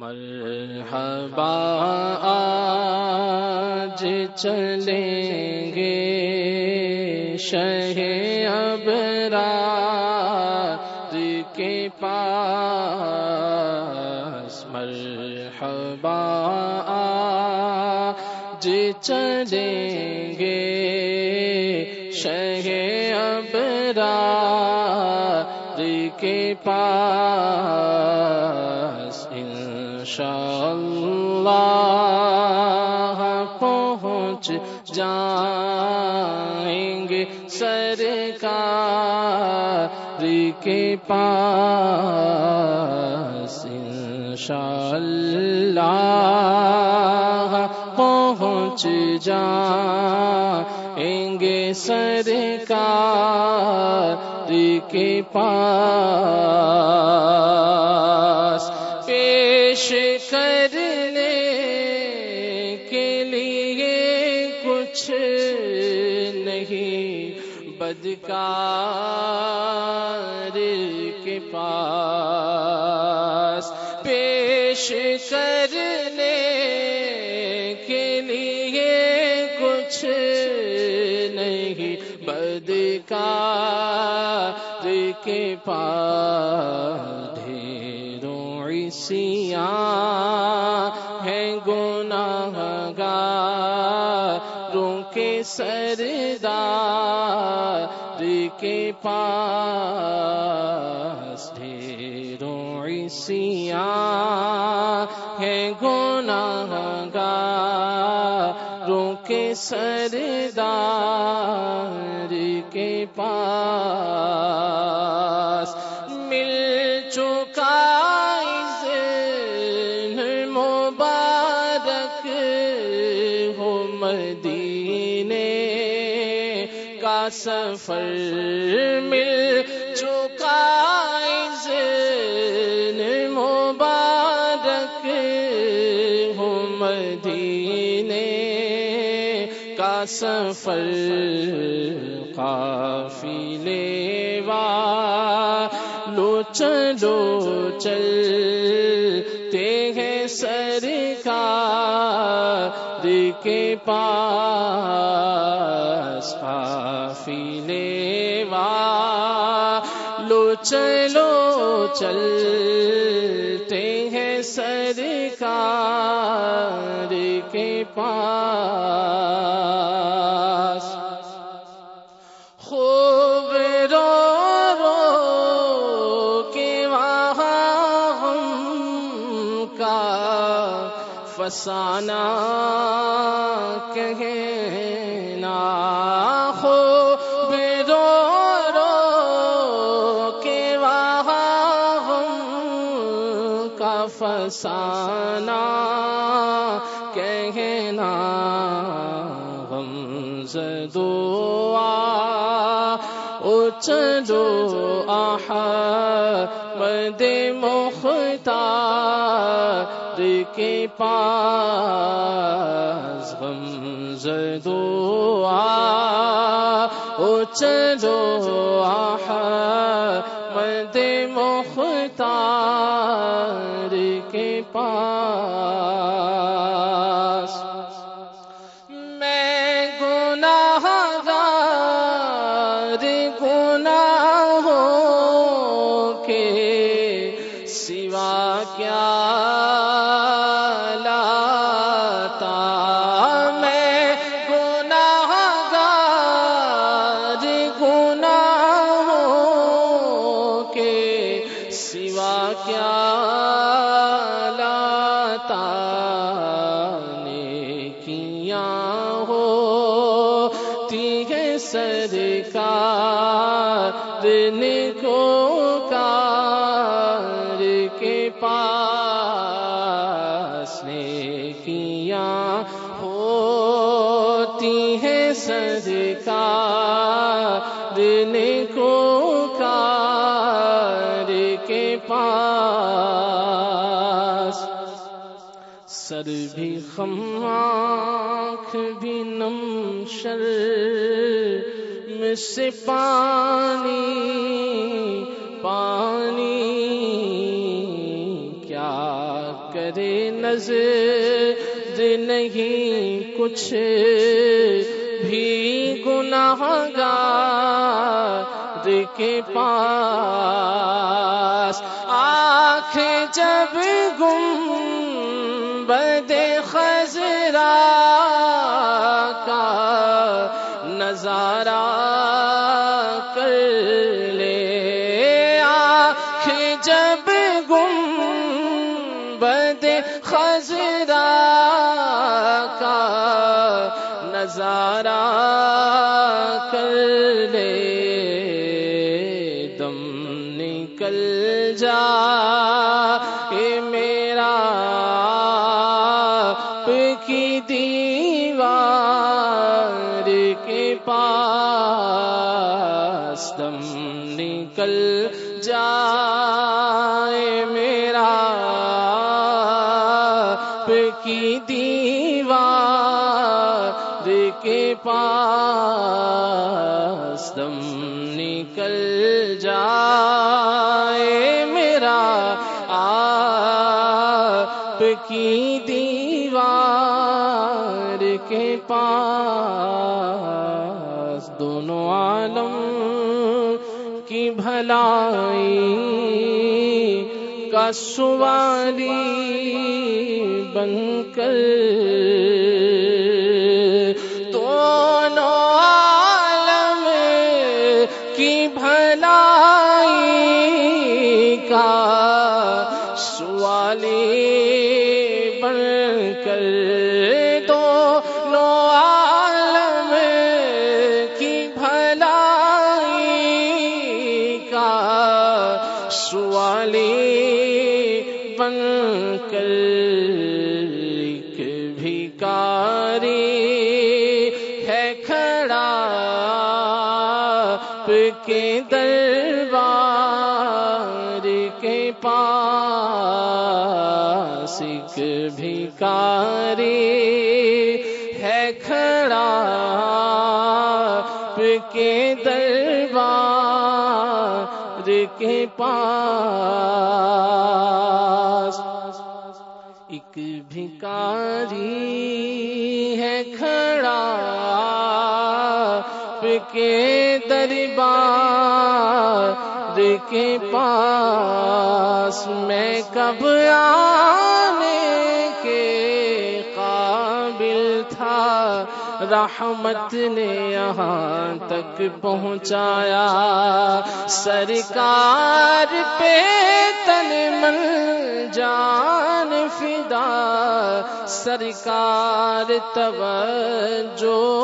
مرحبا، آج چلیں گے شہ ابرار کے پاس۔ مرحبا، آج چلیں گے شہ ابرار کے پاس۔ انشاءاللہ پہنچ جائیں گے سرکار کے پاس انشاءاللہ پہنچ جائیں گے سرکار کے پاس۔ بدکار کے پاس پیش کرنے کے لیے کچھ نہیں بدکار کے پاس ڈھیروں عیسیاں سردار کے پاس ڈھیروں عیسیاں ہیں گناہ گاروں کے سردار کے پاس مل چکا مبارک ہو مدینے کا سفر مل چکا اذن مبارک ہو مدینے کا سفر قافلے والو چلو چلتے ہیں سرکار کے پاس۔ قافلے والو چلو چلتے ہیں سرکار کے پاس۔ خوب رو رو کے وہاں ہم کا فسانہ کہنا کا فسانہ کہنا غم زدوا او چلو احمد مختار کے پاس غم زدوا او چلو احمد مختار۔ پاس نیکیاں ہوتی ہے سرکار نکو کار کے پاس سر بھی خم، آنکھ بھی نم شر میں سے پانی پانی کرے نظر نہیں کچھ بھی گناہ گار کے پاس۔ آنکھ جب گم بدے خزرا کا نظارہ نظارہ کر لے دم نکل جا۔ یہ میرا کی دیوار کے پاس دم نکل جائے میرا آپ کی دیوار کے پاس دونوں عالم کی بھلائی کا سوالی بن کر کے دربار کے پاس ایک بھیکاری ہے کھڑا کے دربار کے پاس ایک بھکاری کے دربار کے پاس میں کب آنے کے قابل تھا؟ رحمت نے یہاں تک پہنچایا۔ سرکار پہ تن من جان فدا۔ سرکار توجہ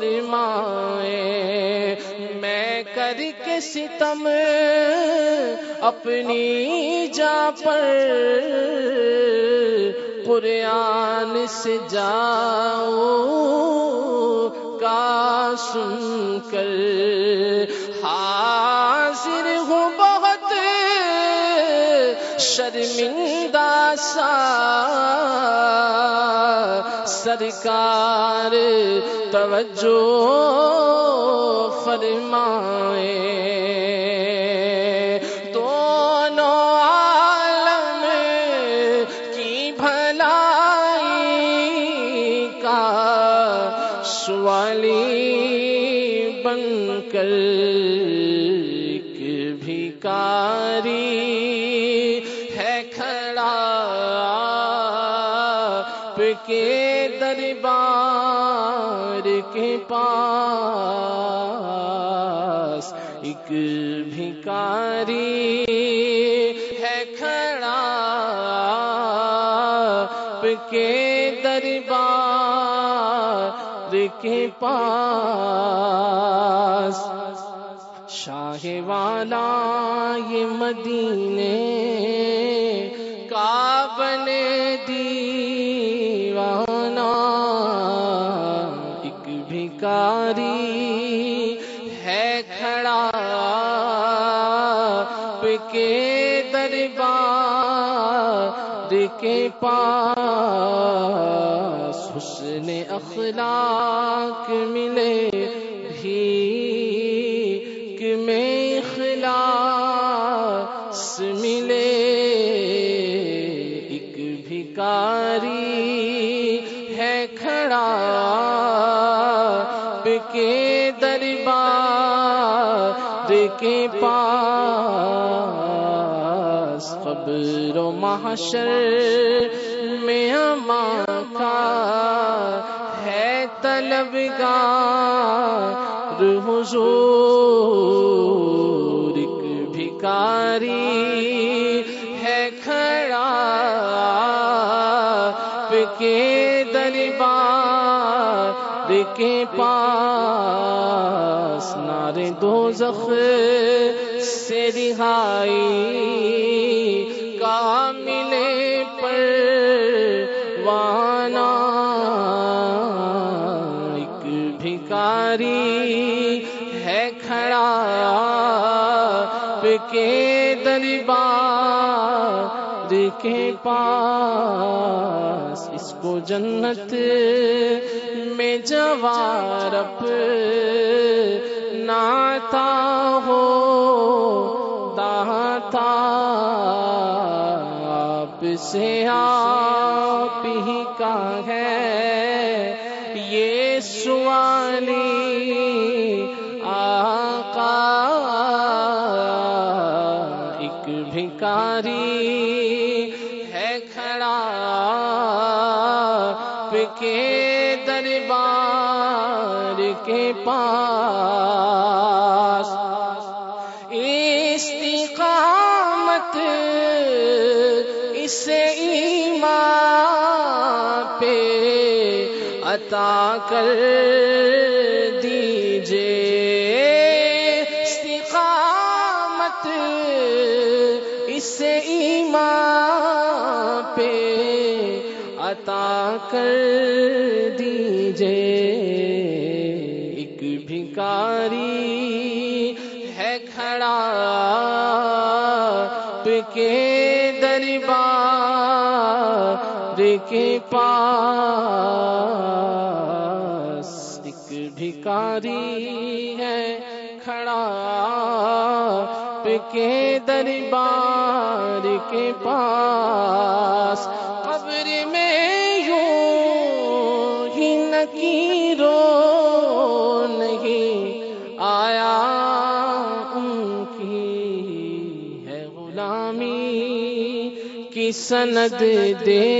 فرمائے، میں کر کے ستم اپنی جا پر؟ قرآن سے جاؤ کا سن کر۔ حاضر ہوں بہت شرمندہ سا۔ سرکار توجہ فرمائے۔ دونوں عالم کی بھلائی کا سوالی بن کر ایک پاس ایک بھیکاری ہے کھڑا کے دربار کے پاس۔ شاہ والا یہ مدینے کا بنے دیوانہ بھکاری ہے کھڑا کے دربار کے پاس حسن اخلاق ملے۔ کے دربار کے پاس قبر و محشر میں ماں کا ہے طلبگار، حضور ایک بھکاری ہے کھڑا کے دربار کے پاس نارے دو زخ سے رہائی کا ملے پر وانا ایک بھکاری ہے کھڑا کے دربار کے پاس اس کو جنت میں جوار ناتا ہو داتا آپ سے آپ ہی کا ہے۔ یہ سوالی آقا، ایک بھکاری کر دیجیے۔ استقامت اسے ایمان پہ عطا کر دیجیے۔ ایک بھکاری ہے کھڑا کے دربار کے پاس۔ بھکاری ہے، کھڑا کے دربار کے پاس۔ قبر میں یوں ہی نکیرو نہیں، آیا ان کی ہے غلامی کی سند دے۔